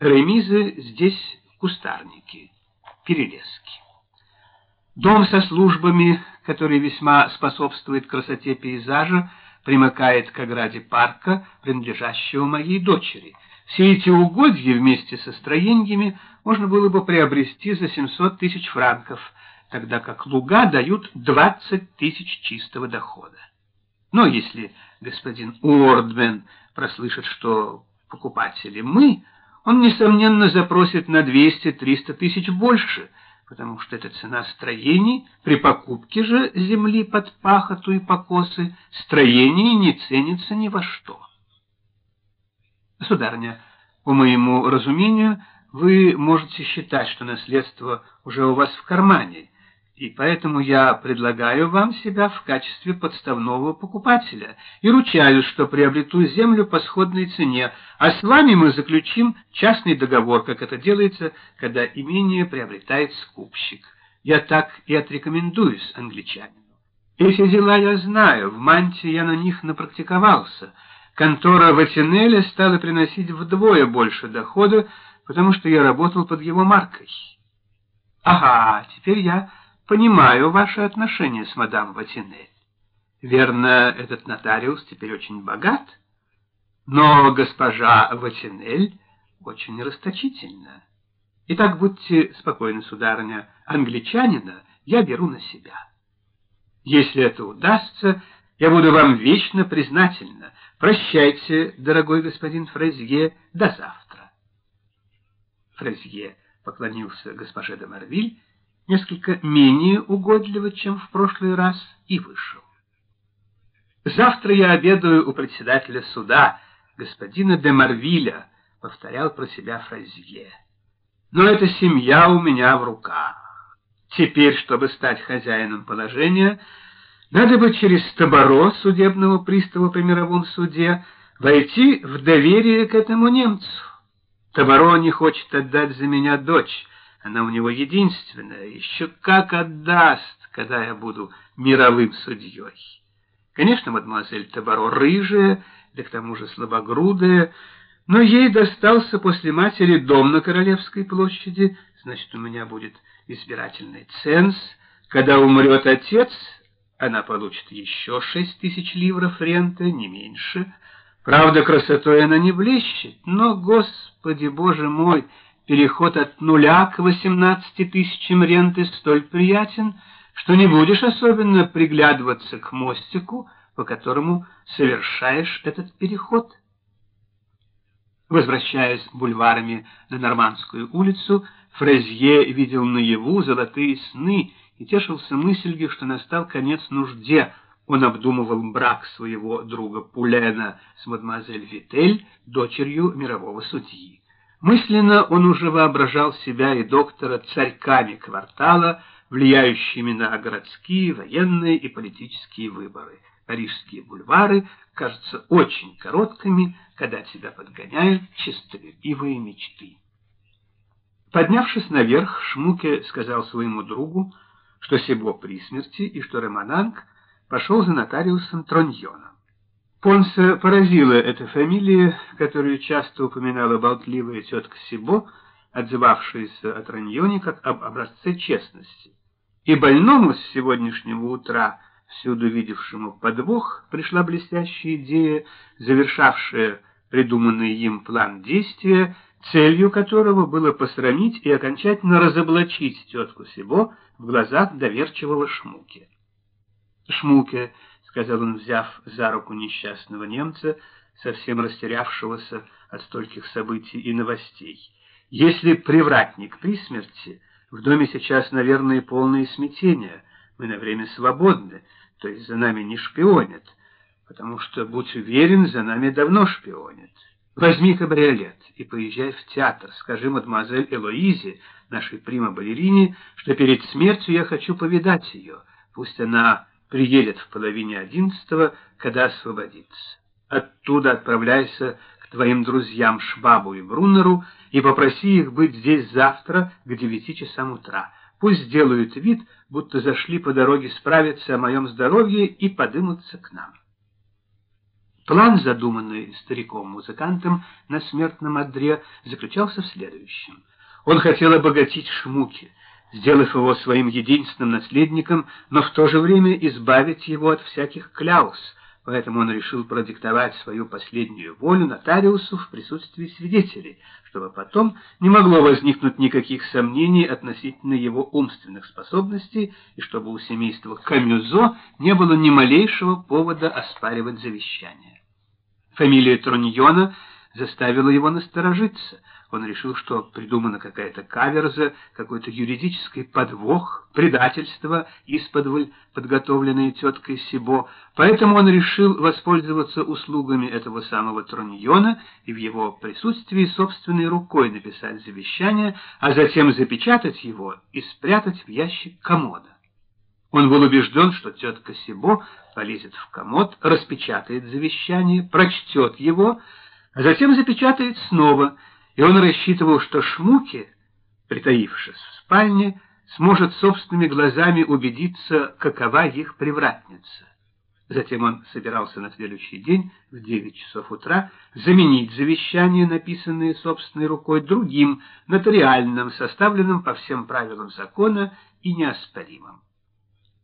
Ремизы здесь кустарники, перелески. Дом со службами, который весьма способствует красоте пейзажа, примыкает к ограде парка, принадлежащего моей дочери. Все эти угодья вместе со строениями можно было бы приобрести за 700 тысяч франков, тогда как луга дают 20 тысяч чистого дохода. Но если господин Уордмен прослышит, что покупатели мы, он, несомненно, запросит на 200-300 тысяч больше, потому что это цена строений, при покупке же земли под пахоту и покосы строение не ценится ни во что. Сударыня, по моему разумению, вы можете считать, что наследство уже у вас в кармане, и поэтому я предлагаю вам себя в качестве подставного покупателя и ручаюсь, что приобрету землю по сходной цене, а с вами мы заключим частный договор, как это делается, когда имение приобретает скупщик. Я так и отрекомендуюсь англичанину. Эти дела я знаю, в Манте я на них напрактиковался. Контора Ватинеля стала приносить вдвое больше дохода, потому что я работал под его маркой. Ага, теперь я понимаю ваши отношения с мадам Ватинель. Верно, этот нотариус теперь очень богат, но госпожа Ватинель очень расточительна. Итак, будьте спокойны, сударыня, англичанина я беру на себя. Если это удастся, я буду вам вечно признательна. Прощайте, дорогой господин Фрезье, до завтра. Фрезье поклонился госпоже де Марвиль несколько менее угодливо, чем в прошлый раз, и вышел. «Завтра я обедаю у председателя суда, господина де Марвиля», — повторял про себя Фразье. «Но эта семья у меня в руках. Теперь, чтобы стать хозяином положения, надо бы через Таборо, судебного пристава при мировом суде, войти в доверие к этому немцу. Таборо не хочет отдать за меня дочь, она у него единственная, еще как отдаст, когда я буду мировым судьей. Конечно, мадемуазель Табаро рыжая, да к тому же слабогрудая, но ей достался после матери дом на Королевской площади, значит, у меня будет избирательный ценз. Когда умрет отец, она получит еще шесть тысяч ливров ренты, не меньше. Правда, красотой она не блещет, но, Господи, Боже мой, переход от нуля к 18 тысячам ренты столь приятен, что не будешь особенно приглядываться к мостику, по которому совершаешь этот переход. Возвращаясь бульварами на Нормандскую улицу, Фрезье видел наяву золотые сны и тешился мыслью, что настал конец нужде. Он обдумывал брак своего друга Пулена с мадемуазель Витель, дочерью мирового судьи. Мысленно он уже воображал себя и доктора царьками квартала, влияющими на городские, военные и политические выборы. Парижские бульвары кажутся очень короткими, когда тебя подгоняют честолюбивые мечты. Поднявшись наверх, Шмуке сказал своему другу, что Себо при смерти и что Романанг пошел за нотариусом Троньоном. Понса поразила эта фамилия, которую часто упоминала болтливая тетка Сибо, отзывавшаяся о Траньоне как об образце честности. И больному с сегодняшнего утра, всюду видевшему подвох, пришла блестящая идея, завершавшая придуманный им план действия, целью которого было посрамить и окончательно разоблачить тетку Сибо в глазах доверчивого Шмуке. Шмуке — сказал он, взяв за руку несчастного немца, совсем растерявшегося от стольких событий и новостей. «Если привратник при смерти, в доме сейчас, наверное, полное смятение. Мы на время свободны, то есть за нами не шпионят, потому что, будь уверен, за нами давно шпионят. Возьми кабриолет и поезжай в театр. Скажи мадемуазель Элоизе, нашей прима-балерине, что перед смертью я хочу повидать ее. Пусть она приедет в половине одиннадцатого, когда освободится. Оттуда отправляйся к твоим друзьям Швабу и Бруннеру и попроси их быть здесь завтра к девяти часам утра. Пусть сделают вид, будто зашли по дороге справиться о моем здоровье и подымутся к нам. План, задуманный стариком-музыкантом на смертном одре, заключался в следующем. Он хотел обогатить Шмуки, сделав его своим единственным наследником, но в то же время избавить его от всяких кляус, поэтому он решил продиктовать свою последнюю волю нотариусу в присутствии свидетелей, чтобы потом не могло возникнуть никаких сомнений относительно его умственных способностей и чтобы у семейства Камюзо не было ни малейшего повода оспаривать завещание. Фамилия Троньона заставила его насторожиться. Он решил, что придумана какая-то каверза, какой-то юридический подвох, предательство, исподволь, подготовленное теткой Сибо. Поэтому он решил воспользоваться услугами этого самого Троньона и в его присутствии собственной рукой написать завещание, а затем запечатать его и спрятать в ящик комода. Он был убежден, что тетка Сибо полезет в комод, распечатает завещание, прочтет его, а затем запечатает снова, и он рассчитывал, что Шмуки, притаившись в спальне, сможет собственными глазами убедиться, какова их привратница. Затем он собирался на следующий день в девять часов утра заменить завещание, написанное собственной рукой, другим, нотариальным, составленным по всем правилам закона и неоспоримым.